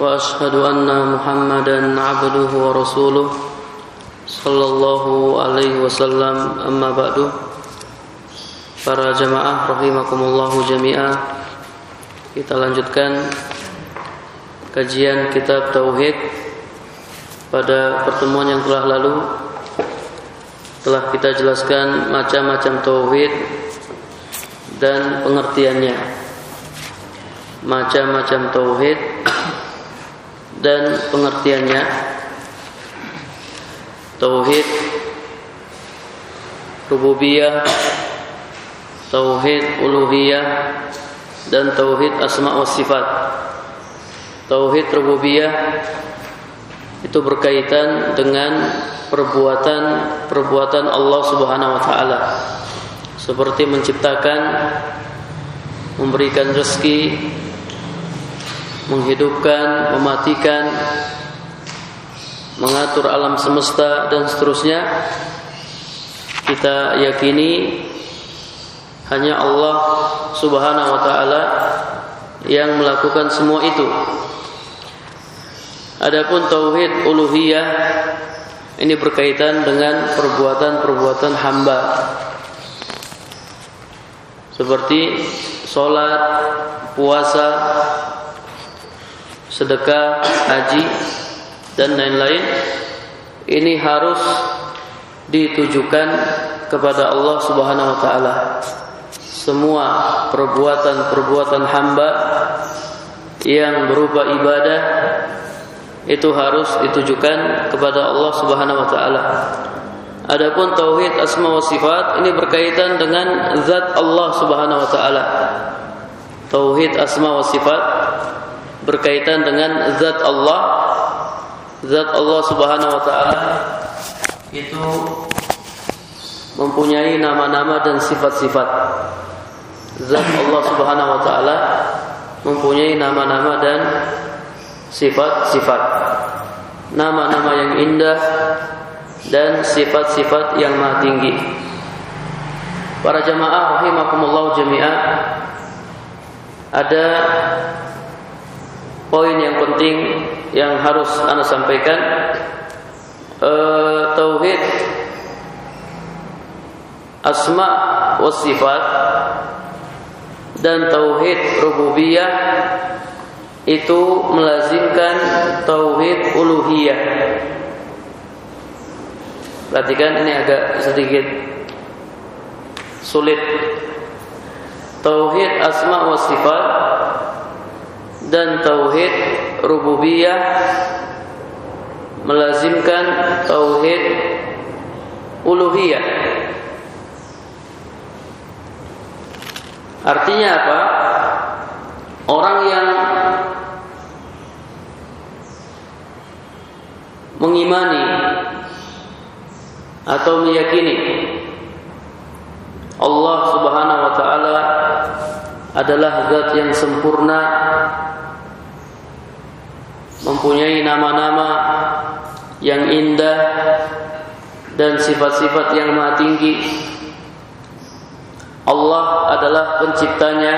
وأشهد أن محمدا عبده ورسوله صلى الله عليه وسلم أما بعد Para jamaah rahimakumullahu jami'ah Kita lanjutkan Kajian kitab Tauhid Pada pertemuan yang telah lalu Telah kita jelaskan macam-macam Tauhid Dan pengertiannya Macam-macam Tauhid dan pengertiannya Tauhid Rububiyah tauhid uluhiyah dan tauhid asma wa sifat. Tauhid rububiyah itu berkaitan dengan perbuatan-perbuatan Allah Subhanahu wa taala. Seperti menciptakan, memberikan rezeki, menghidupkan, mematikan, mengatur alam semesta dan seterusnya. Kita yakini hanya Allah Subhanahu wa taala yang melakukan semua itu. Adapun tauhid uluhiyah ini berkaitan dengan perbuatan-perbuatan hamba. Seperti sholat, puasa, sedekah, haji dan lain-lain. Ini harus ditujukan kepada Allah Subhanahu wa taala semua perbuatan-perbuatan hamba yang berupa ibadah itu harus ditujukan kepada Allah Subhanahu wa taala. Adapun tauhid asma wa sifat ini berkaitan dengan zat Allah Subhanahu wa taala. Tauhid asma wa sifat berkaitan dengan zat Allah. Zat Allah Subhanahu wa taala itu mempunyai nama-nama dan sifat-sifat zat Allah Subhanahu wa taala mempunyai nama-nama dan sifat-sifat. Nama-nama yang indah dan sifat-sifat yang maha tinggi. Para jamaah rahimakumullah jami'ah ada poin yang penting yang harus Anda sampaikan e, tauhid asma wa sifat dan tauhid rububiyah itu melazimkan tauhid uluhiyah. Perhatikan ini agak sedikit sulit. Tauhid asma wa sifat dan tauhid rububiyah melazimkan tauhid uluhiyah. Artinya apa? Orang yang mengimani atau meyakini Allah Subhanahu wa taala adalah zat yang sempurna mempunyai nama-nama yang indah dan sifat-sifat yang maha tinggi. Allah adalah penciptanya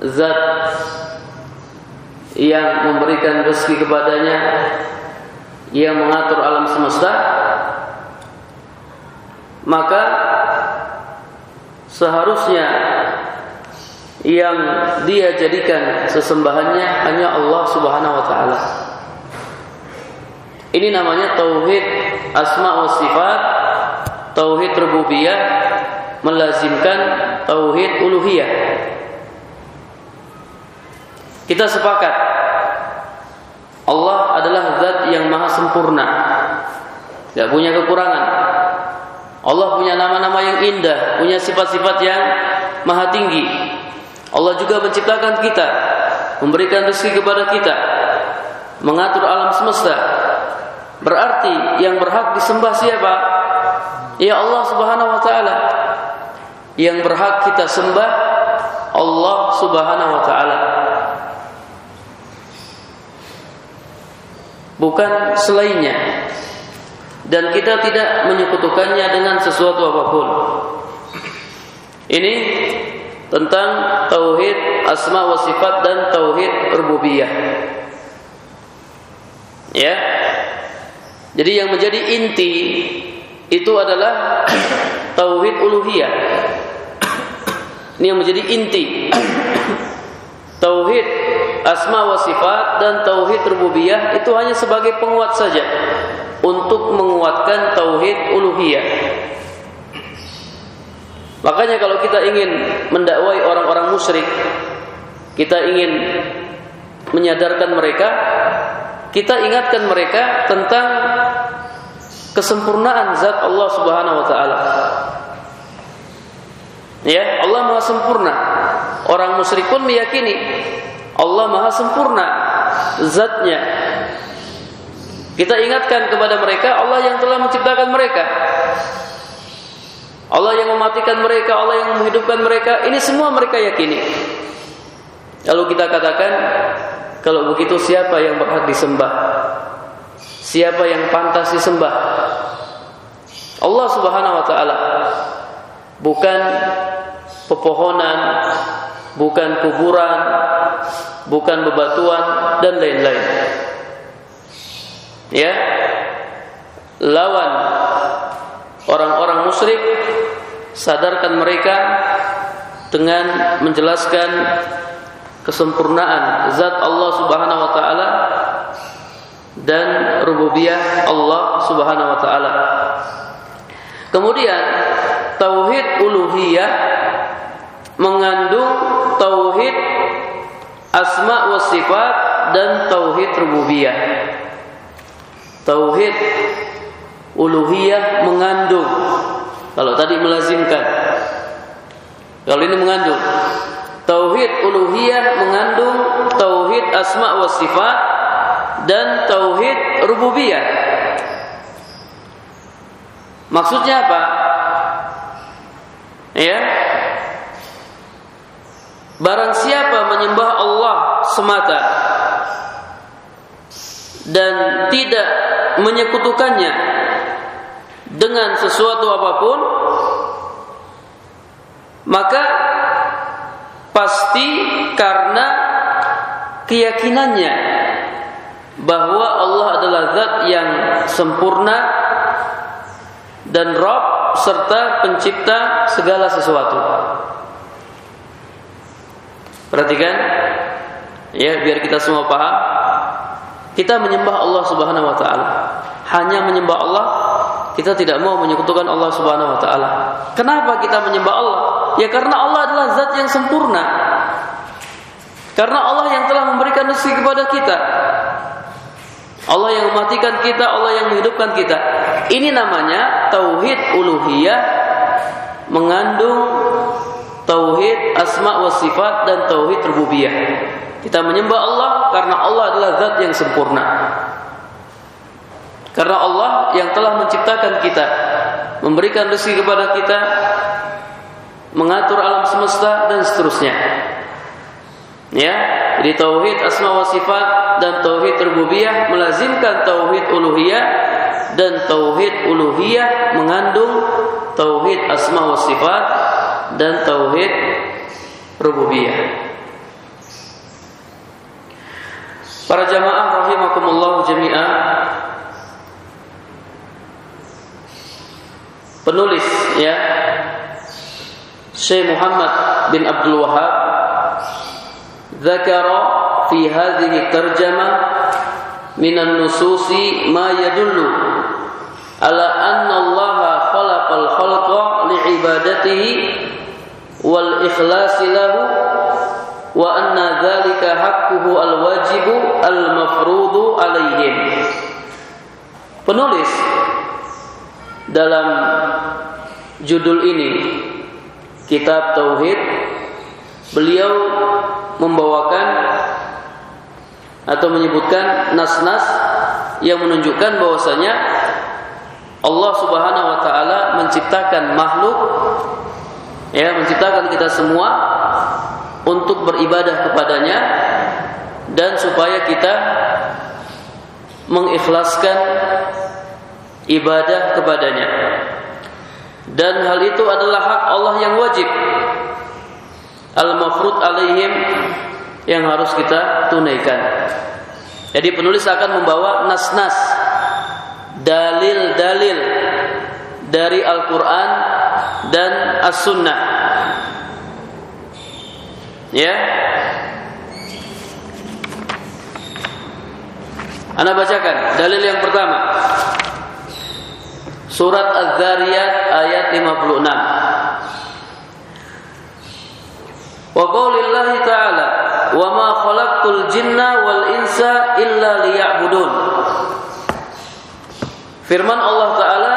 Zat Yang memberikan rezeki kepadanya. Yang mengatur alam semesta. Maka Seharusnya Yang dia jadikan sesembahannya Hanya Allah subhanahu wa ta'ala Ini namanya Tauhid Asma wa sifat Tauhid rububiyah melazimkan tauhid uluhiyah. Kita sepakat Allah adalah zat yang maha sempurna. Tidak punya kekurangan. Allah punya nama-nama yang indah, punya sifat-sifat yang maha tinggi. Allah juga menciptakan kita, memberikan rezeki kepada kita, mengatur alam semesta. Berarti yang berhak disembah siapa? Ya Allah Subhanahu wa taala. Yang berhak kita sembah Allah Subhanahu wa taala. Bukan selainnya. Dan kita tidak menyekutukannya dengan sesuatu apa pun. Ini tentang tauhid asma wa sifat dan tauhid rububiyah. Ya. Jadi yang menjadi inti itu adalah tauhid uluhiyah. Ini yang menjadi inti. tauhid asma wa sifat dan tauhid rububiyah itu hanya sebagai penguat saja untuk menguatkan tauhid uluhiyah. Makanya kalau kita ingin mendakwai orang-orang musyrik, kita ingin menyadarkan mereka, kita ingatkan mereka tentang kesempurnaan zat Allah Subhanahu wa taala. Ya, Allah Maha sempurna. Orang musyrik pun meyakini Allah Maha sempurna zatnya. Kita ingatkan kepada mereka Allah yang telah menciptakan mereka. Allah yang mematikan mereka, Allah yang menghidupkan mereka, ini semua mereka yakini. Lalu kita katakan, kalau begitu siapa yang berhak disembah? Siapa yang pantas disembah? Allah Subhanahu wa taala. Bukan pepohonan, bukan kuburan, bukan bebatuan dan lain-lain. Ya. Lawan orang-orang musyrik sadarkan mereka dengan menjelaskan kesempurnaan zat Allah Subhanahu wa taala dan rububiyah Allah Subhanahu wa taala. Kemudian tauhid uluhiyah mengandung tauhid asma wa sifat dan tauhid rububiyah. Tauhid uluhiyah mengandung. Kalau tadi melazimkan. Kalau ini mengandung. Tauhid uluhiyah mengandung tauhid asma wa sifat dan tauhid rububiyah. Maksudnya apa? Ya. Barang siapa menyembah Allah semata dan tidak menyekutukannya dengan sesuatu apa pun maka pasti karena keyakinannya bahwa Allah adalah zat yang sempurna dan Rob serta pencipta segala sesuatu. Perhatikan ya biar kita semua paham. Kita menyembah Allah Subhanahu wa taala. Hanya menyembah Allah kita tidak mau menyekutukan Allah Subhanahu wa taala. Kenapa kita menyembah Allah? Ya karena Allah adalah zat yang sempurna. Karena Allah yang telah memberikan rezeki kepada kita. Allah yang mematikan kita, Allah yang menghidupkan kita. Ini namanya tauhid uluhiyah mengandung tauhid asma wa sifat dan tauhid rububiyah. Kita menyembah Allah karena Allah adalah zat yang sempurna. Karena Allah yang telah menciptakan kita, memberikan rezeki kepada kita, mengatur alam semesta dan seterusnya. Ya, jadi tauhid asma wa sifat dan tauhid rububiyah melazimkan tauhid uluhiyah dan tauhid uluhiyah mengandung tauhid asma wa sifat dan tauhid rububiyah. Para jamaah rahimakumullah jami'ah penulis ya. Syekh Muhammad bin Abdul Wahab dzakara fi hadhihi min minan nususi ma yadullu ala anna Allah khalaqal khalqa li'ibadatihi wal ikhlasi lahu wa anna dzalika haqquhu al wajibu al mafrudu alaihim penulis dalam judul ini kitab tauhid beliau membawakan atau menyebutkan nas-nas yang menunjukkan bahwasanya Allah Subhanahu wa taala menciptakan makhluk ya menciptakan kita semua untuk beribadah kepadanya dan supaya kita mengikhlaskan ibadah kepadanya. Dan hal itu adalah hak Allah yang wajib. Al-mafrud alaihim yang harus kita tunaikan. Jadi penulis akan membawa nas-nas dalil-dalil dari Al-Qur'an dan As-Sunnah. Ya. Anda bacakan dalil yang pertama Surat Az-Zariyat ayat 56 Wa qaulillahi ta'ala wa ma khalaqtul jinna wal insa illa liya'budun. Firman Allah taala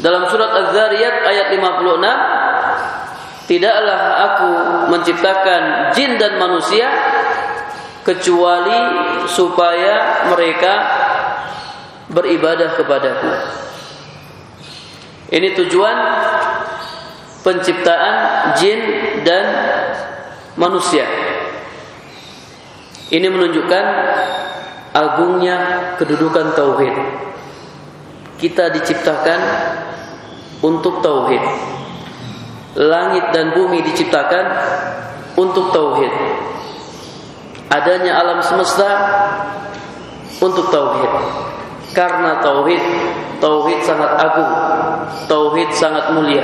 dalam surat Az-Zariyat ayat 56 Tidaklah aku menciptakan jin dan manusia kecuali supaya mereka beribadah kepadaku. Ini tujuan penciptaan jin dan manusia. Ini menunjukkan agungnya kedudukan tauhid. Kita diciptakan untuk tauhid. Langit dan bumi diciptakan untuk tauhid. Adanya alam semesta untuk tauhid. Karena tauhid, tauhid sangat agung, tauhid sangat mulia.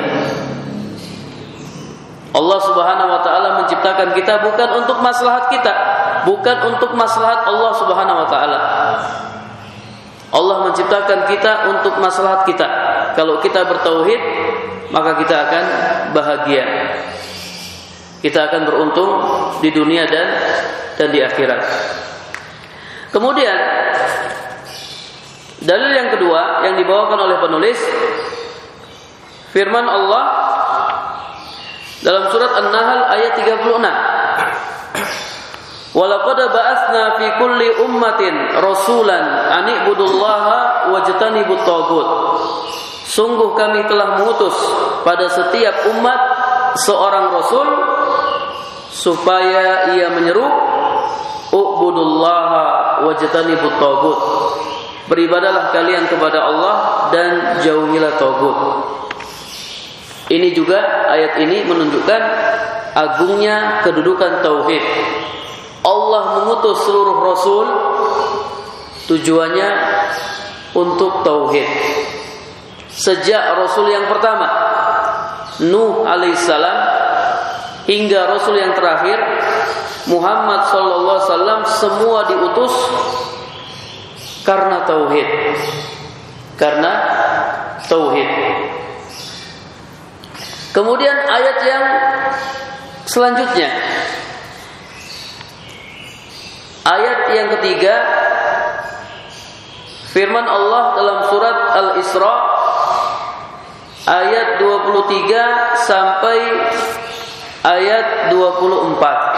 Allah Subhanahu wa taala menciptakan kita bukan untuk maslahat kita, bukan untuk maslahat Allah Subhanahu wa taala. Allah menciptakan kita untuk maslahat kita. Kalau kita bertauhid, maka kita akan bahagia. Kita akan beruntung di dunia dan dan di akhirat. Kemudian dalil yang kedua yang dibawakan oleh penulis firman Allah dalam surat An-Nahl ayat 36. Walaqad ba'atsna fi kulli ummatin rasulan an ibudullaha wajtanibut tagut. Sungguh kami telah mengutus pada setiap umat seorang rasul supaya ia menyeru ubudullaha wajtanibut tagut. Beribadalah kalian kepada Allah dan jauhilah tagut. Ini juga ayat ini menunjukkan agungnya kedudukan tauhid. Allah mengutus seluruh rasul tujuannya untuk tauhid. Sejak rasul yang pertama Nuh alaihissalam hingga rasul yang terakhir Muhammad sallallahu alaihi wasallam semua diutus karena tauhid. Karena tauhid. Kemudian ayat yang selanjutnya Ayat yang ketiga Firman Allah dalam surat Al-Isra Ayat 23 sampai ayat 24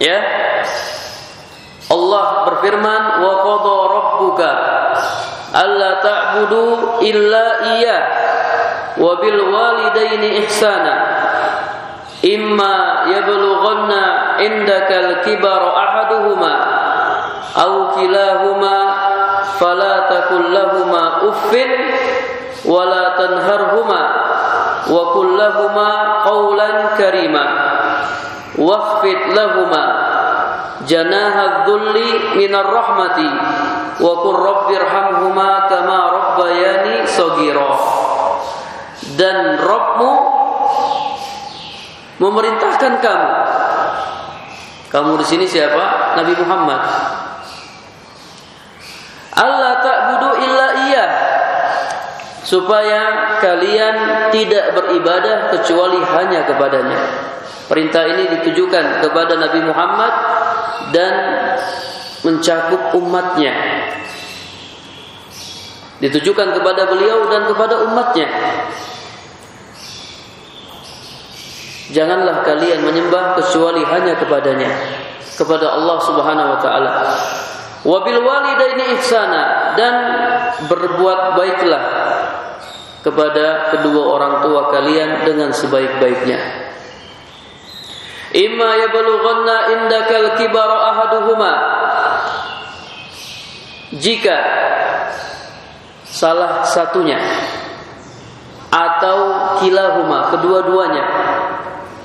Ya. Allah berfirman wa qadha rabbuka alla ta'budu illa iyyah wa bil walidaini ihsana. Imma yablughanna indakal kibara ahaduhuma aw kilahuma fala takul lahumā uffin wa la tanharhuma wa qul lahumā qawlan karīmā wakhfid lahumā janaha dhulli minar rahmati wa qur rabbirhamhuma kama rabbayani saghira dan Rabbmu memerintahkan kamu. Kamu di sini siapa? Nabi Muhammad. Allah ta'budu illa iya supaya kalian tidak beribadah kecuali hanya kepadanya. Perintah ini ditujukan kepada Nabi Muhammad dan mencakup umatnya. Ditujukan kepada beliau dan kepada umatnya. Janganlah kalian menyembah kecuali hanya kepadanya, kepada Allah Subhanahu wa taala. Wabil walidaini ihsana. Dan berbuat baiklah kepada kedua orang tua kalian dengan sebaik-baiknya. Imma yablughanna indakal kibara ahaduhuma jika salah satunya atau kilahuma kedua-duanya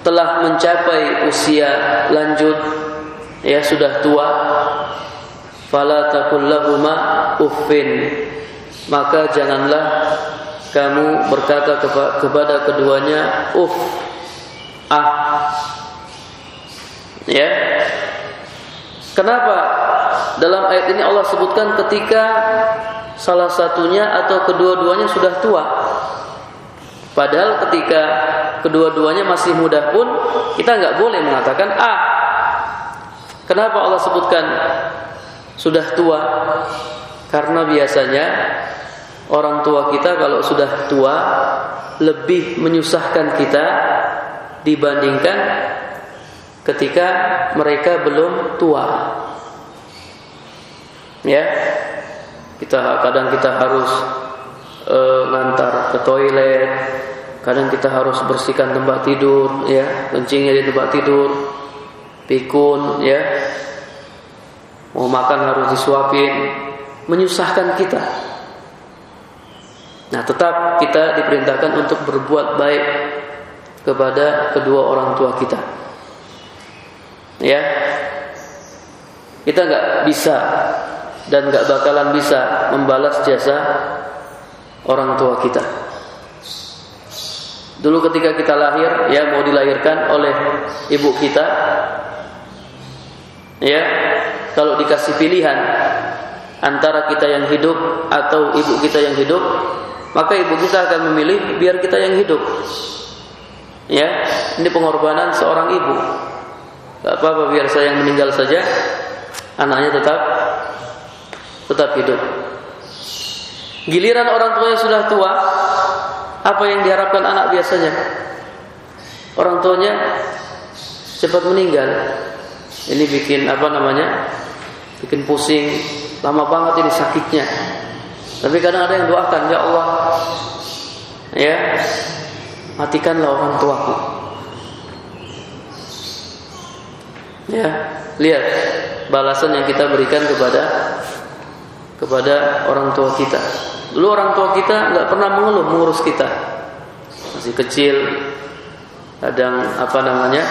telah mencapai usia lanjut ya sudah tua fala takullahuma uffin maka janganlah kamu berkata kepada keduanya uff ah ya kenapa dalam ayat ini Allah sebutkan ketika salah satunya atau kedua-duanya sudah tua. Padahal ketika kedua-duanya masih muda pun kita nggak boleh mengatakan ah. Kenapa Allah sebutkan sudah tua? Karena biasanya orang tua kita kalau sudah tua lebih menyusahkan kita dibandingkan ketika mereka belum tua. Ya. Kita kadang kita harus e, ngantar ke toilet kadang kita harus bersihkan tempat tidur ya kencingnya di tempat tidur pikun ya. Mau makan harus disuapin. Menyusahkan kita nah tetap kita diperintahkan untuk berbuat baik kepada kedua orang tua kita ya kita nggak bisa dan gak bakalan bisa membalas jasa orang tua kita. Dulu ketika kita lahir, ya mau dilahirkan oleh ibu kita, ya kalau dikasih pilihan antara kita yang hidup atau ibu kita yang hidup, maka ibu kita akan memilih biar kita yang hidup. Ya, ini pengorbanan seorang ibu. Gak apa-apa biar saya yang meninggal saja, anaknya tetap tetap hidup. Giliran orang tuanya sudah tua, apa yang diharapkan anak biasanya? Orang tuanya cepat meninggal. Ini bikin apa namanya? Bikin pusing, lama banget ini sakitnya. Tapi kadang ada yang doakan, ya Allah, ya matikanlah orang tuaku. Ya, lihat balasan yang kita berikan kepada kepada orang tua kita. Dulu orang tua kita nggak pernah mengeluh mengurus kita. Masih kecil, kadang apa namanya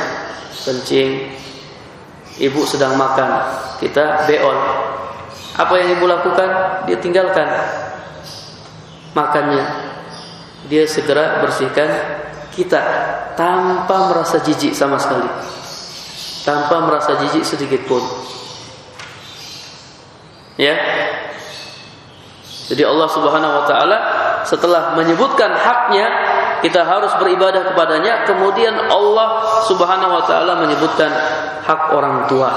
kencing, ibu sedang makan, kita beol. Apa yang ibu lakukan? Dia tinggalkan makannya. Dia segera bersihkan kita tanpa merasa jijik sama sekali. Tanpa merasa jijik sedikit pun. Ya, jadi Allah Subhanahu wa taala setelah menyebutkan haknya kita harus beribadah kepadanya kemudian Allah Subhanahu wa taala menyebutkan hak orang tua.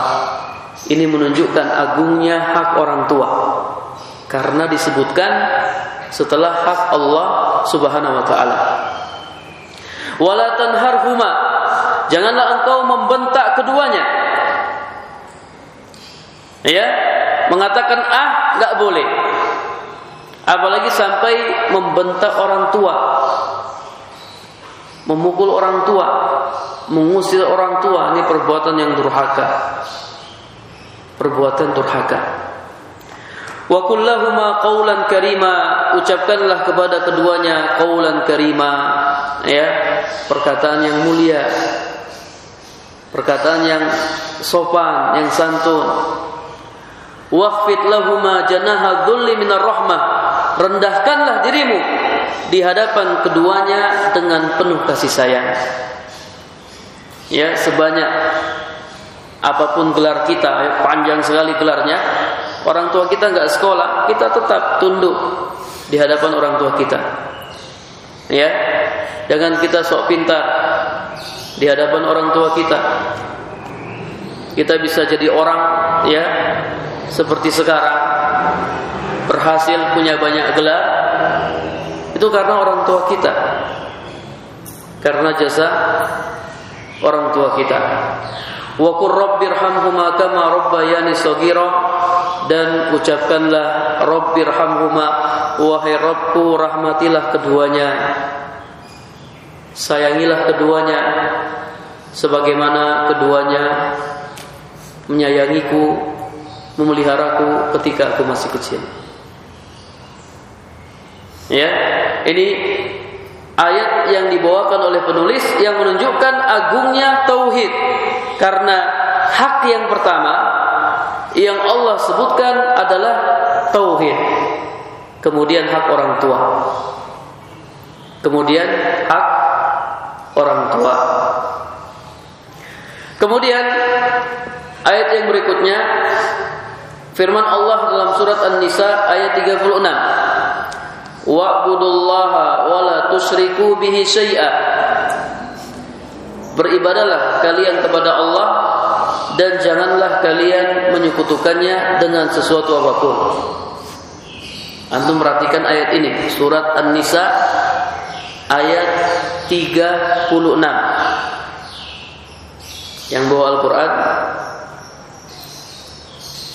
Ini menunjukkan agungnya hak orang tua. Karena disebutkan setelah hak Allah Subhanahu wa taala. Wala tanharhuma. Janganlah engkau membentak keduanya. Ya, mengatakan ah nggak boleh apalagi sampai membentak orang tua memukul orang tua mengusir orang tua ini perbuatan yang durhaka perbuatan durhaka wa kullahuma qaulan karima ucapkanlah kepada keduanya qaulan karima ya perkataan yang mulia perkataan yang sopan yang santun waqfit lahuma janaha dhulli minar rahmah rendahkanlah dirimu di hadapan keduanya dengan penuh kasih sayang. Ya, sebanyak apa pun gelar kita, ya, panjang sekali gelarnya, orang tua kita nggak sekolah, kita tetap tunduk di hadapan orang tua kita. Ya, dengan kita sok pintar di hadapan orang tua kita. Kita bisa jadi orang ya seperti sekarang berhasil punya banyak gelar itu karena orang tua kita karena jasa orang tua kita. Wa qur rabbirhamhuma kama rabbayani shaghira dan ucapkanlah rabbirhamhuma wahai Rabbku rahmatilah keduanya. Sayangilah keduanya sebagaimana keduanya menyayangiku, memeliharaku ketika aku masih kecil. Ya, ini ayat yang dibawakan oleh penulis yang menunjukkan agungnya tauhid karena hak yang pertama yang Allah sebutkan adalah tauhid. Kemudian hak orang tua. Kemudian hak orang tua. Kemudian ayat yang berikutnya firman Allah dalam surat An-Nisa ayat 36 wa'budullaha wa la tusyriku bihi Beribadalah kalian kepada Allah dan janganlah kalian menyekutukannya dengan sesuatu apa pun. Antum perhatikan ayat ini, surat An-Nisa ayat 36. Yang bawa Al-Qur'an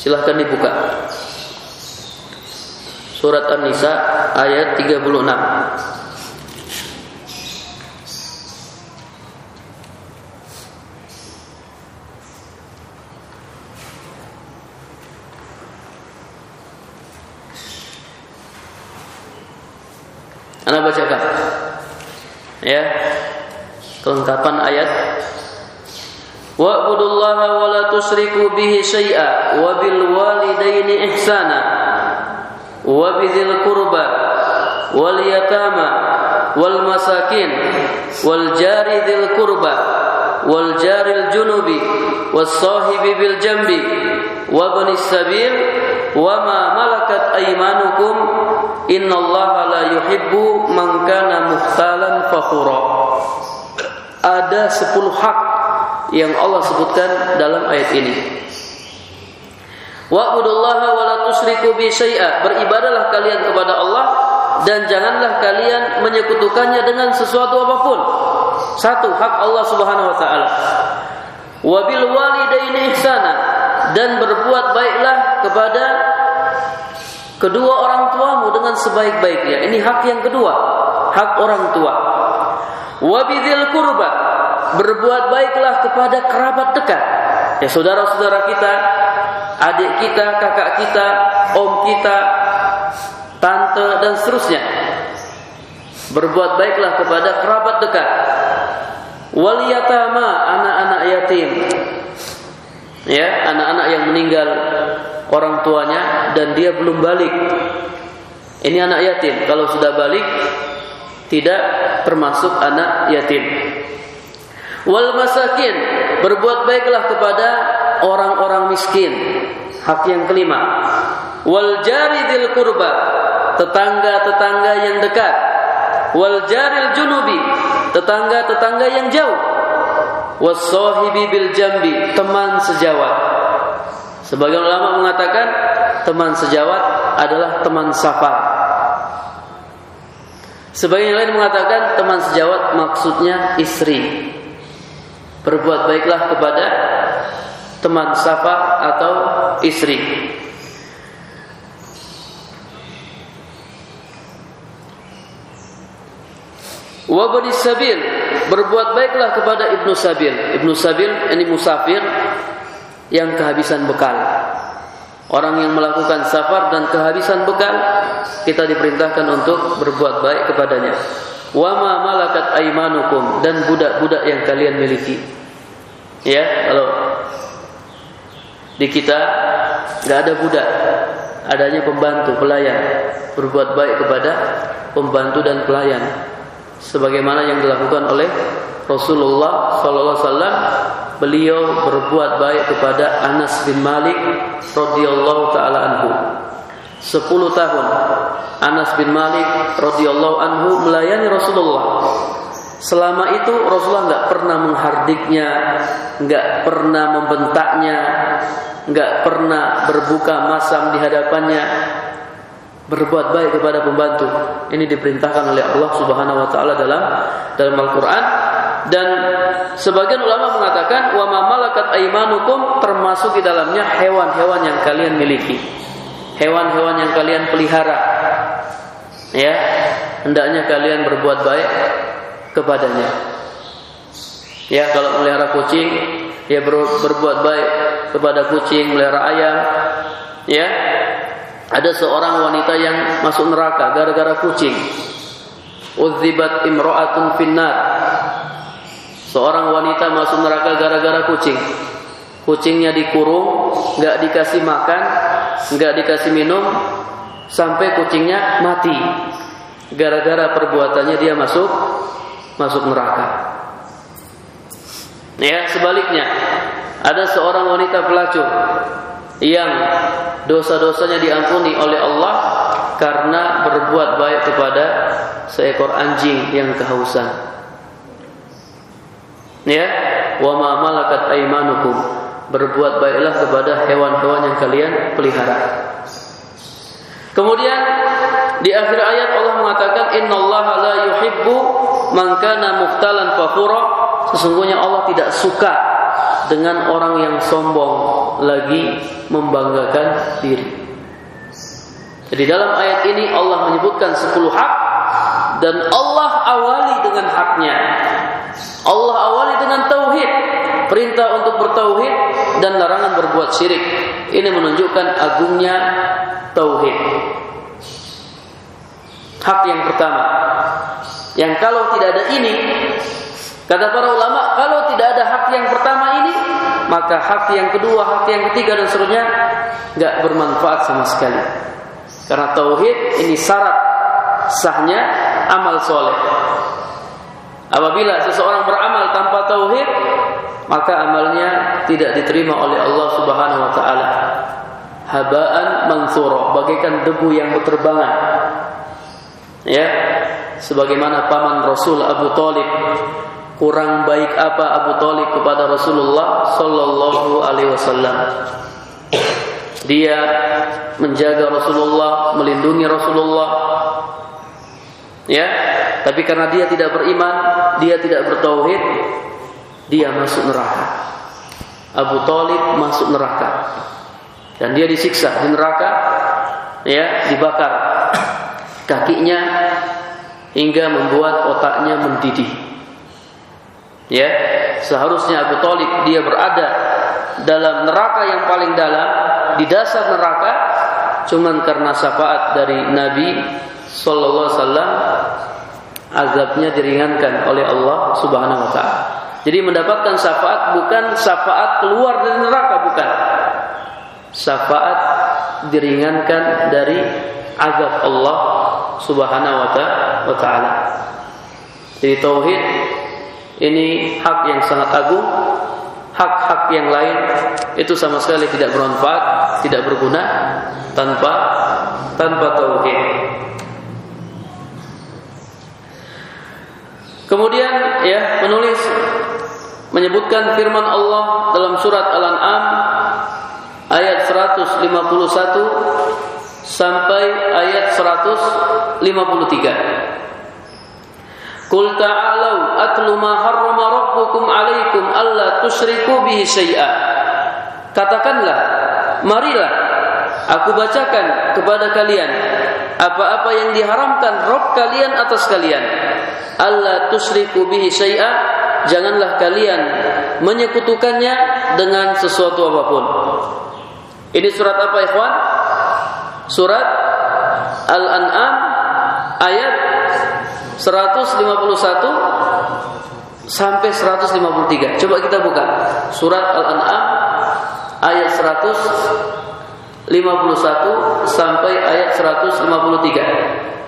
silahkan dibuka. Surat An-Nisa ayat 36. Anda bacakan. Ya. Kelengkapan ayat wa la tusyriku bihi syai'a wa bil walidaini ihsana wa bidzil qurba wal yatama wal masakin junubi jambi wa ma malakat aymanukum innallaha la yuhibbu man kana mukhtalan fakhura ada sepuluh hak yang Allah sebutkan dalam ayat ini wa Wa'budullaha wa la tusyriku bi syai'a. Beribadalah kalian kepada Allah dan janganlah kalian menyekutukannya dengan sesuatu apa pun. Satu hak Allah Subhanahu wa taala. Wa bil walidaini ihsana dan berbuat baiklah kepada kedua orang tuamu dengan sebaik-baiknya. Ini hak yang kedua, hak orang tua. Wa bidzil qurba berbuat baiklah kepada kerabat dekat. Ya saudara-saudara kita adik kita, kakak kita, om kita, tante dan seterusnya. Berbuat baiklah kepada kerabat dekat. Wal yatama, anak-anak yatim. Ya, anak-anak yang meninggal orang tuanya dan dia belum balik. Ini anak yatim. Kalau sudah balik tidak termasuk anak yatim. Wal masakin, berbuat baiklah kepada orang-orang miskin. Hak yang kelima. Wal jaridil kurba, tetangga-tetangga yang dekat. Wal jaril junubi, tetangga-tetangga yang jauh. Wasohibi bil jambi, teman sejawat. Sebagian ulama mengatakan teman sejawat adalah teman safar. Sebagian lain mengatakan teman sejawat maksudnya istri. Berbuat baiklah kepada teman safar atau istri. Wabani sabil berbuat baiklah kepada ibnu sabil. Ibnu sabil ini musafir yang kehabisan bekal. Orang yang melakukan safar dan kehabisan bekal, kita diperintahkan untuk berbuat baik kepadanya. Wama malakat aimanukum dan budak-budak yang kalian miliki. Ya, kalau di kita nggak ada budak, adanya pembantu, pelayan. Berbuat baik kepada pembantu dan pelayan. Sebagaimana yang dilakukan oleh Rasulullah sallallahu alaihi wasallam, beliau berbuat baik kepada Anas bin Malik radhiyallahu taala anhu. 10 tahun Anas bin Malik radhiyallahu anhu melayani Rasulullah. Selama itu Rasulullah nggak pernah menghardiknya, nggak pernah membentaknya, nggak pernah berbuka masam di hadapannya, berbuat baik kepada pembantu. Ini diperintahkan oleh Allah Subhanahu Wa Taala dalam dalam Al Quran dan sebagian ulama mengatakan wa ma malakat aimanukum termasuk di dalamnya hewan-hewan yang kalian miliki. Hewan-hewan yang kalian pelihara. Ya, hendaknya kalian berbuat baik kepadanya. Ya, kalau melihara kucing, dia ber, berbuat baik kepada kucing, melihara ayam. Ya. Ada seorang wanita yang masuk neraka gara-gara kucing. Udzibat imra'atun finnar. Seorang wanita masuk neraka gara-gara kucing. Kucingnya dikurung, nggak dikasih makan, nggak dikasih minum, sampai kucingnya mati. Gara-gara perbuatannya dia masuk masuk neraka. Ya, sebaliknya, ada seorang wanita pelacur yang dosa-dosanya diampuni oleh Allah karena berbuat baik kepada seekor anjing yang kehausan. Ya, wa ma malakat aymanukum. Berbuat baiklah kepada hewan-hewan yang kalian pelihara. Kemudian di akhir ayat Allah mengatakan innallaha la yuhibbu man kana muhtalan fakhura. Sesungguhnya Allah tidak suka dengan orang yang sombong lagi membanggakan diri. Jadi dalam ayat ini Allah menyebutkan 10 hak dan Allah awali dengan haknya. Allah awali dengan tauhid, perintah untuk bertauhid dan larangan berbuat syirik. Ini menunjukkan agungnya tauhid. Hak yang pertama. Yang kalau tidak ada ini, kata para ulama, kalau tidak ada hak yang pertama ini, maka hak yang kedua, hak yang ketiga dan seterusnya nggak bermanfaat sama sekali. Karena tauhid ini syarat sahnya amal soleh. Apabila seseorang beramal tanpa tauhid, maka amalnya tidak diterima oleh Allah Subhanahu wa taala. Habaan mansura, bagaikan debu yang berterbangan. Ya, sebagaimana paman Rasul Abu Talib kurang baik apa Abu Talib kepada Rasulullah Sallallahu Alaihi Wasallam. Dia menjaga Rasulullah, melindungi Rasulullah, ya tapi karena dia tidak beriman dia tidak bertauhid dia masuk neraka. Abu Talib masuk neraka. Dan dia disiksa di neraka ya dibakar kakinya hingga membuat otaknya mendidih ya seharusnya Abu Talib dia berada dalam neraka yang paling dalam di dasar neraka cuman karena syafaat dari Nabi sallallahu alaihi wasallam azabnya diringankan oleh Allah Subhanahu wa taala. Jadi mendapatkan syafaat bukan syafaat keluar dari neraka bukan. Syafaat diringankan dari azab Allah Subhanahu wa taala. Jadi tauhid ini hak yang sangat agung. Hak-hak yang lain itu sama sekali tidak bermanfaat, tidak berguna tanpa tanpa tauhid. Kemudian ya penulis menyebutkan firman Allah dalam surat Al-An'am ayat 151 sampai ayat 153. Qul ta'alu atlu ma harrama rabbukum 'alaikum alla tusyriku bihi syai'a. Katakanlah, marilah aku bacakan kepada kalian apa-apa yang diharamkan Rob kalian atas kalian. Allah tusriku bihi syai'a, janganlah kalian menyekutukannya dengan sesuatu apa pun. Ini surat apa ikhwan? Surat Al-An'am ayat 151 sampai 153. Coba kita buka surat Al-An'am ayat 100 51 sampai ayat 153.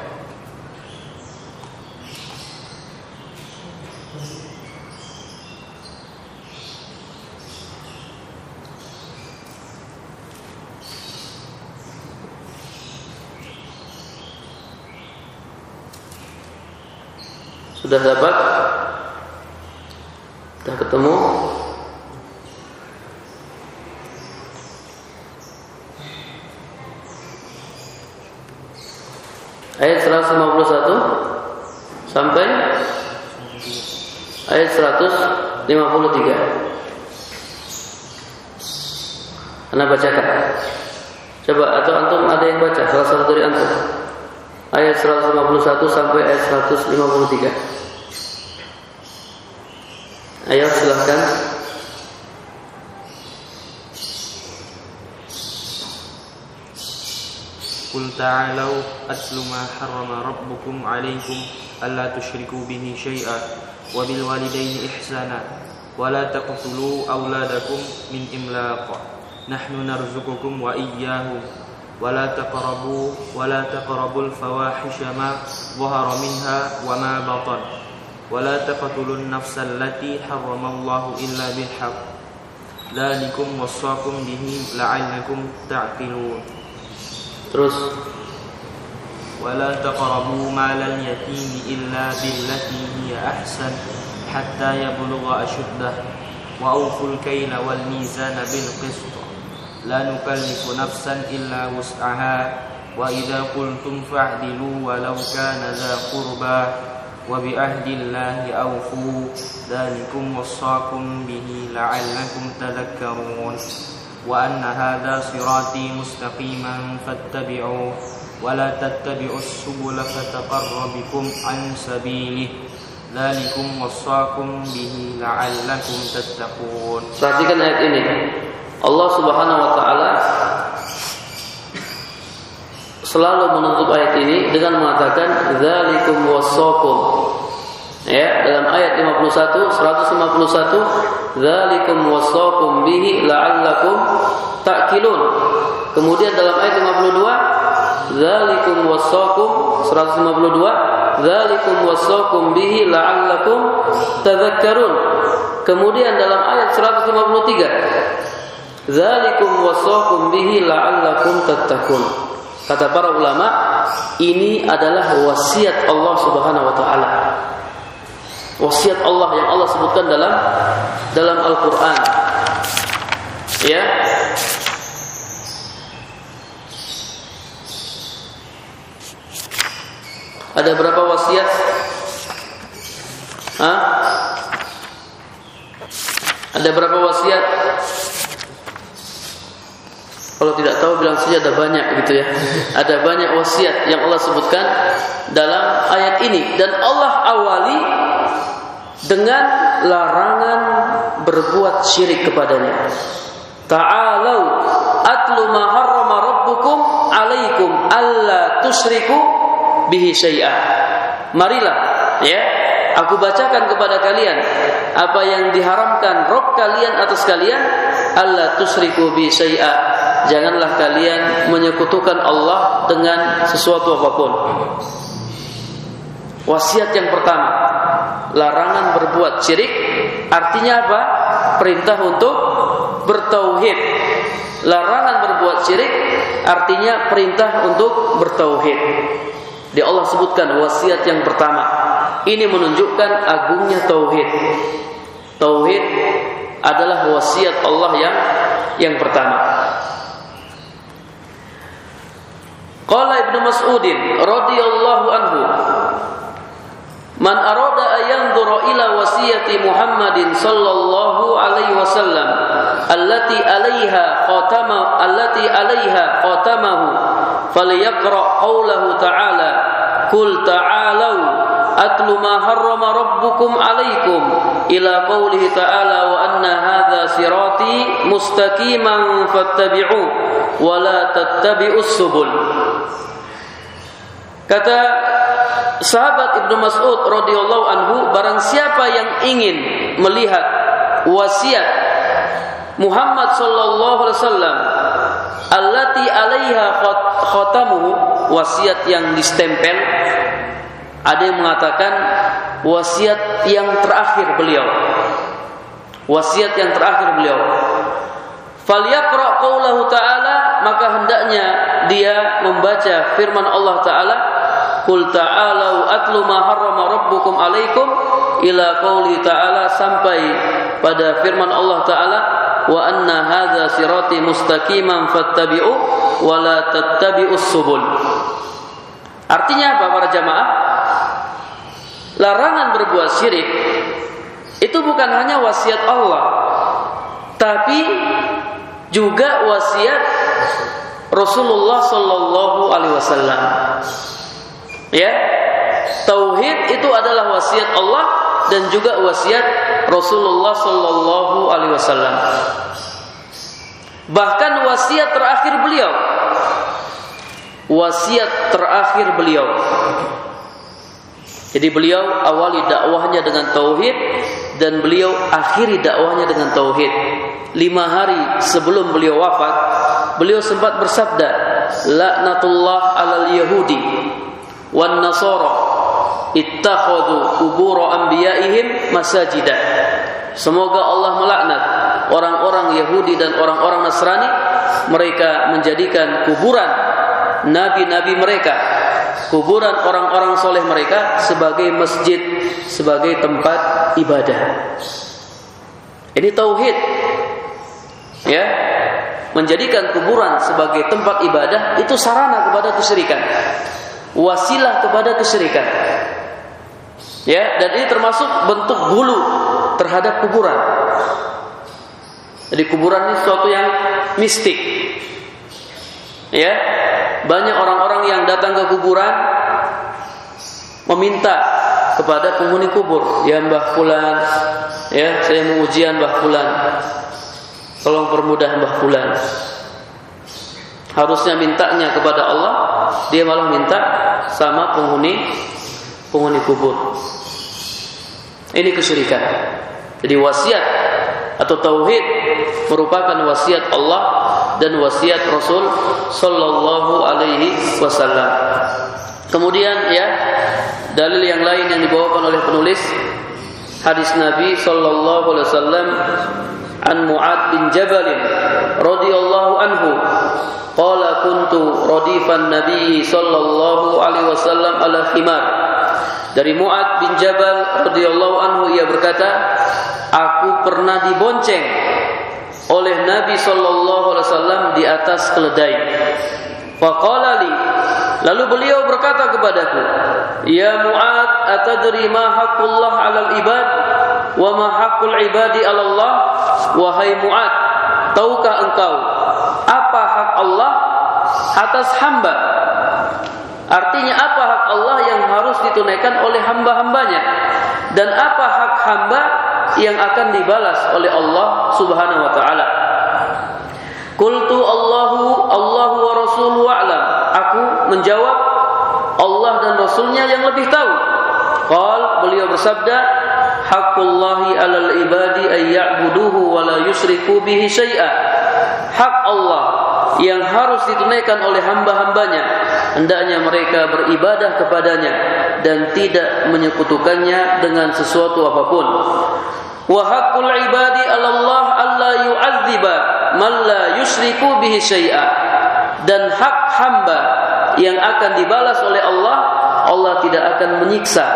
Sudah dapat? Sudah ketemu? Ayat 151 sampai ayat 153. Anda bacakan. Coba atau antum ada yang baca salah satu dari antum. Ayat 151 sampai ayat 153. Ayo silahkan قل تعالوا أتل ما حرم ربكم عليكم ألا تشركوا به شيئا وبالوالدين إحسانا ولا تقتلوا أولادكم من إملاق نحن نرزقكم وإياهم ولا تقربوا ولا تقربوا الفواحش ما ظهر منها وما بطن ولا تقتلوا النفس التي حرم الله إلا بالحق. ذلكم وصاكم به لعلكم تعقلون. Terus? ولا تقربوا مال اليتيم إلا بالتي هي أحسن حتى يبلغ أشده. وأوفوا الكيل والميزان بالقسط. لا نكلف نفسا إلا وسعها. وإذا قلتم فاعدلوا ولو كان ذا قربى. وبعهد الله أوفوا ذلكم وصاكم به لعلكم تذكرون وأن هذا صراطي مستقيما فاتبعوه ولا تتبعوا السبل فتقربكم عن سبيله ذلكم وصاكم به لعلكم تتقون Perhatikan ayat ini. Allah Subhanahu wa taala selalu menutup ayat ini dengan mengatakan dzalikum wasaqum. Ya, dalam ayat 51 151 dzalikum wasaqum bihi la'allakum ta'qilun. Kemudian dalam ayat 52 dzalikum wasaqum 152 dzalikum wasaqum bihi la'allakum tadhakkarun. Kemudian dalam ayat 153 dzalikum wasaqum bihi la'allakum tattaqun. Kata para ulama, ini adalah wasiat Allah Subhanahu wa taala wasiat Allah yang Allah sebutkan dalam dalam Al-Qur'an. Ya. Ada berapa wasiat? Hah? Ada berapa wasiat? Kalau tidak tahu bilang saja ada banyak gitu ya. Ada banyak wasiat yang Allah sebutkan dalam ayat ini dan Allah awali dengan larangan berbuat syirik kepadanya. Ta'alau atlu ma harrama rabbukum alaikum alla tusyriku bihi syai'a. Marilah ya, aku bacakan kepada kalian apa yang diharamkan Rob kalian atas kalian alla tusyriku bihi syai'a. Janganlah kalian menyekutukan Allah dengan sesuatu apa pun. Wasiat yang pertama, larangan berbuat syirik artinya apa? Perintah untuk bertauhid. Larangan berbuat syirik artinya perintah untuk bertauhid. Di Allah sebutkan wasiat yang pertama. Ini menunjukkan agungnya tauhid. Tauhid adalah wasiat Allah yang yang pertama. Qala Ibnu Mas'udin radhiyallahu anhu Man arada ayanzura ila wasiyati Muhammadin sallallahu alaihi wasallam allati alaiha khatama allati alaiha khatamahu falyaqra qawlahu ta'ala kul ta'alu atlu ma harrama rabbukum alaikum ila qawlihi ta'ala wa anna hadha sirati mustaqiman fattabi'u wa la tattabi'us subul. Kata sahabat Ibnu Mas'ud radhiyallahu anhu barang siapa yang ingin melihat wasiat Muhammad sallallahu alaihi wasallam allati alaiha khatamuhu wasiat yang distempel ada yang mengatakan wasiat yang terakhir beliau wasiat yang terakhir beliau falyaqra qaulahu ta'ala maka hendaknya dia membaca firman Allah taala Qul ta'alau atlu ma harrama rabbukum alaikum ila qauli ta'ala sampai pada firman Allah taala wa anna hadza sirati mustaqiman fattabi'u wa la tattabi'us subul. Artinya apa para jamaah? Larangan berbuat syirik itu bukan hanya wasiat Allah, tapi juga wasiat Rasulullah Shallallahu Alaihi Wasallam. Ya, tauhid itu adalah wasiat Allah dan juga wasiat Rasulullah Shallallahu Alaihi Wasallam. Bahkan wasiat terakhir beliau, wasiat terakhir beliau jadi beliau awali dakwahnya dengan tauhid dan beliau akhiri dakwahnya dengan tauhid. Lima hari sebelum beliau wafat, beliau sempat bersabda, "Laknatullah alal Yahudi wan Nasara ittakhadhu qubur anbiya'ihim masajida." Semoga Allah melaknat orang-orang Yahudi dan orang-orang Nasrani mereka menjadikan kuburan nabi-nabi mereka kuburan orang-orang soleh mereka sebagai masjid, sebagai tempat ibadah. Ini tauhid. Ya. Menjadikan kuburan sebagai tempat ibadah itu sarana kepada kesyirikan. Wasilah kepada kesyirikan. Ya, dan ini termasuk bentuk gulu terhadap kuburan. Jadi kuburan ini sesuatu yang mistik. Ya, banyak orang-orang yang datang ke kuburan meminta kepada penghuni kubur, ya Mbah Fulan, ya saya mau ujian Mbah Fulan. Tolong permudah Mbah Fulan. Harusnya mintanya kepada Allah, dia malah minta sama penghuni penghuni kubur. Ini kesyirikan. Jadi wasiat atau tauhid merupakan wasiat Allah dan wasiat Rasul sallallahu alaihi wasallam. Kemudian ya, dalil yang lain yang dibawakan oleh penulis hadis Nabi sallallahu alaihi wasallam an Mu'ad bin Jabal radhiyallahu anhu qala kuntu radifan Nabi sallallahu alaihi wasallam ala khimar dari Mu'ad bin Jabal radhiyallahu anhu ia berkata aku pernah dibonceng oleh Nabi sallallahu alaihi wasallam di atas keledai. Faqala li Lalu beliau berkata kepadaku, "Ya Mu'ad, atadri ma haqqullah 'alal ibad wa ma haqqul ibadi Allah?" Wahai Mu'ad, tahukah engkau apa hak Allah atas hamba? Artinya apa hak Allah yang harus ditunaikan oleh hamba-hambanya dan apa hak hamba yang akan dibalas oleh Allah Subhanahu wa taala. Qultu Allahu Allahu wa rasuluhu a'lam. Aku menjawab Allah dan Rasulnya yang lebih tahu. Qal beliau bersabda, Haqqullahi 'alal ibadi ay ya'buduhu wa la yusyriku bihi syai'a. Hak Allah yang harus ditunaikan oleh hamba-hambanya hendaknya mereka beribadah kepadanya dan tidak menyekutukannya dengan sesuatu apa pun wa haqqul ibadi 'ala Allah alla yu'adziba man la yusyriku bihi syai'a. Dan hak hamba yang akan dibalas oleh Allah Allah tidak akan menyiksa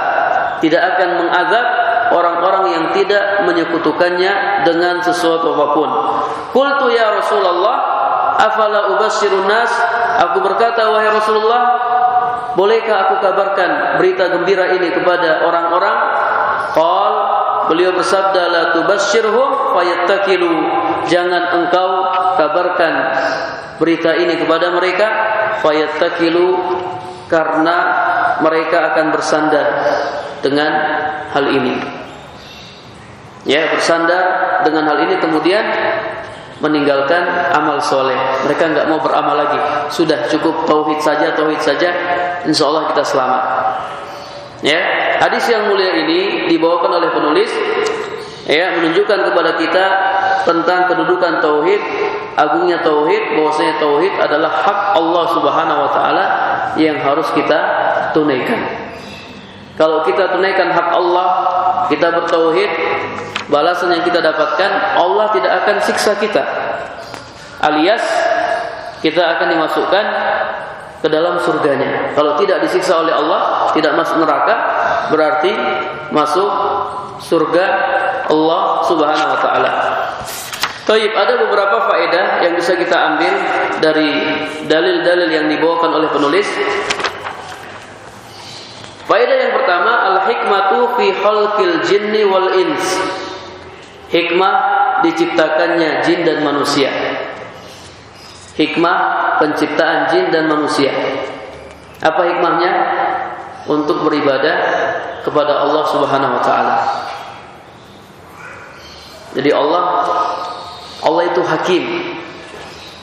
tidak akan mengazab orang-orang yang tidak menyekutukannya dengan sesuatu apa pun. Qultu ya Rasulullah afala ubasyirun nas? Aku berkata wahai Rasulullah bolehkah aku kabarkan berita gembira ini kepada orang-orang? Qal Beliau bersabda la tubasyirhum fayattakilu. Jangan engkau kabarkan berita ini kepada mereka fayattakilu karena mereka akan bersandar dengan hal ini. Ya, bersandar dengan hal ini kemudian meninggalkan amal soleh. Mereka nggak mau beramal lagi. Sudah cukup tauhid saja, tauhid saja. Insya Allah kita selamat. Ya, hadis yang mulia ini dibawakan oleh penulis ya menunjukkan kepada kita tentang kedudukan tauhid, agungnya tauhid, bahwasanya tauhid adalah hak Allah Subhanahu wa taala yang harus kita tunaikan. Kalau kita tunaikan hak Allah, kita bertauhid, balasan yang kita dapatkan Allah tidak akan siksa kita. Alias kita akan dimasukkan ke dalam surganya. Kalau tidak disiksa oleh Allah, tidak masuk neraka, berarti masuk surga Allah Subhanahu wa taala. Taib, ada beberapa faedah yang bisa kita ambil dari dalil-dalil yang dibawakan oleh penulis. Faedah yang pertama, al-hikmatu fi khalqil jinni wal ins hikmah diciptakannya jin dan manusia. Hikmah penciptaan jin dan manusia. Apa hikmahnya? Untuk beribadah kepada Allah Subhanahu wa taala. Jadi Allah Allah itu hakim.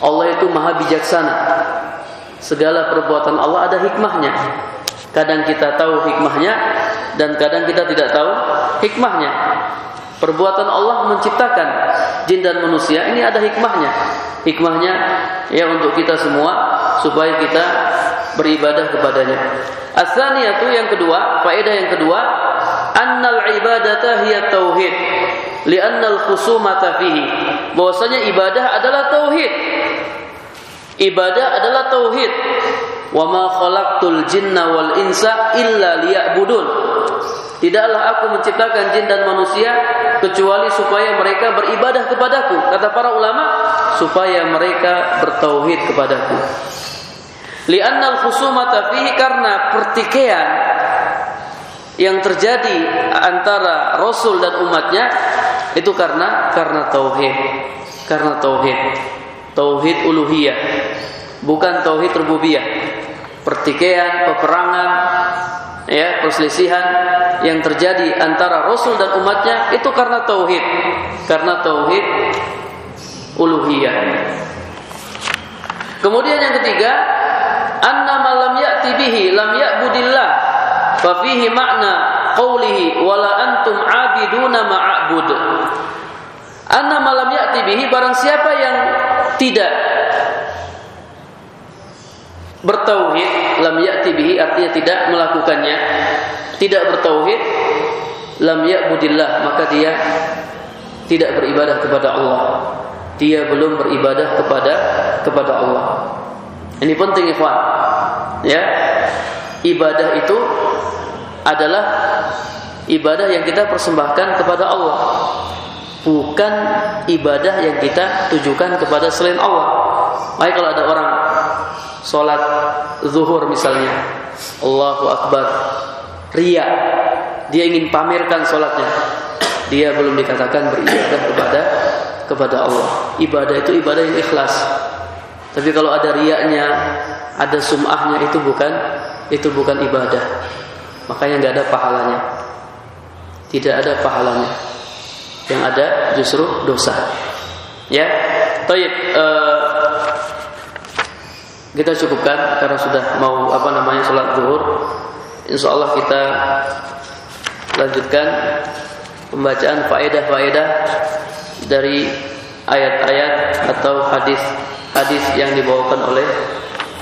Allah itu maha bijaksana. Segala perbuatan Allah ada hikmahnya. Kadang kita tahu hikmahnya dan kadang kita tidak tahu hikmahnya. Perbuatan Allah menciptakan jin dan manusia ini ada hikmahnya. Hikmahnya ya untuk kita semua supaya kita beribadah kepadanya. Asaniyatu yang kedua, faedah yang kedua, annal ibadata hiya tauhid. Li'annal khusumata fihi. Bahwasanya ibadah adalah tauhid. Ibadah adalah tauhid. Wa ma khalaqtul jinna wal insa illa liya'budun. Tidaklah aku menciptakan jin dan manusia kecuali supaya mereka beribadah kepadaku. Kata para ulama, supaya mereka bertauhid kepadaku. Li'annal khusumata fihi karena pertikaian yang terjadi antara Rasul dan umatnya itu karena karena tauhid. Karena tauhid. Tauhid uluhiyah. Bukan tauhid rububiyah. Pertikaian, peperangan, ya, perselisihan yang terjadi antara Rasul dan umatnya itu karena tauhid. Karena tauhid uluhiyah. Kemudian yang ketiga, annama lam ya'ti bihi lam ya'budillah fa fihi makna qawlihi wala antum abiduna ma'abud annama lam ya'ti bihi barang siapa yang tidak bertauhid lam ya'ti bihi artinya tidak melakukannya tidak bertauhid lam ya'budillah maka dia tidak beribadah kepada Allah dia belum beribadah kepada kepada Allah ini penting ikhwan. Ya. Ibadah itu adalah ibadah yang kita persembahkan kepada Allah. Bukan ibadah yang kita tujukan kepada selain Allah. Baik kalau ada orang sholat zuhur misalnya, Allahu Akbar, ria, dia ingin pamerkan sholatnya, dia belum dikatakan beribadah kepada kepada Allah. Ibadah itu ibadah yang ikhlas. Tapi kalau ada riaknya, ada sumahnya itu bukan itu bukan ibadah. Makanya nggak ada pahalanya. Tidak ada pahalanya. Yang ada justru dosa. Ya. Taib uh, kita cukupkan karena sudah mau apa namanya sholat zuhur. Insya Allah kita lanjutkan pembacaan faedah-faedah dari ayat-ayat atau hadis hadis yang dibawakan oleh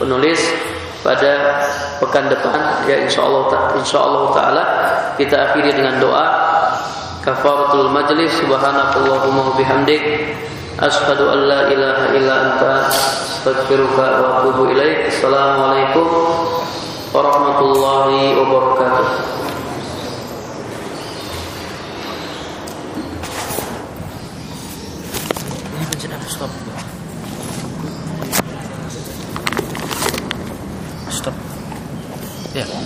penulis pada pekan depan ya insyaallah insyaallah taala kita akhiri dengan doa kafaratul majlis subhanakallahumma bihamdik asyhadu an la ilaha illa anta astaghfiruka wa atubu ilaik. Assalamualaikum warahmatullahi wabarakatuh. Stop. Stop ya. yeah.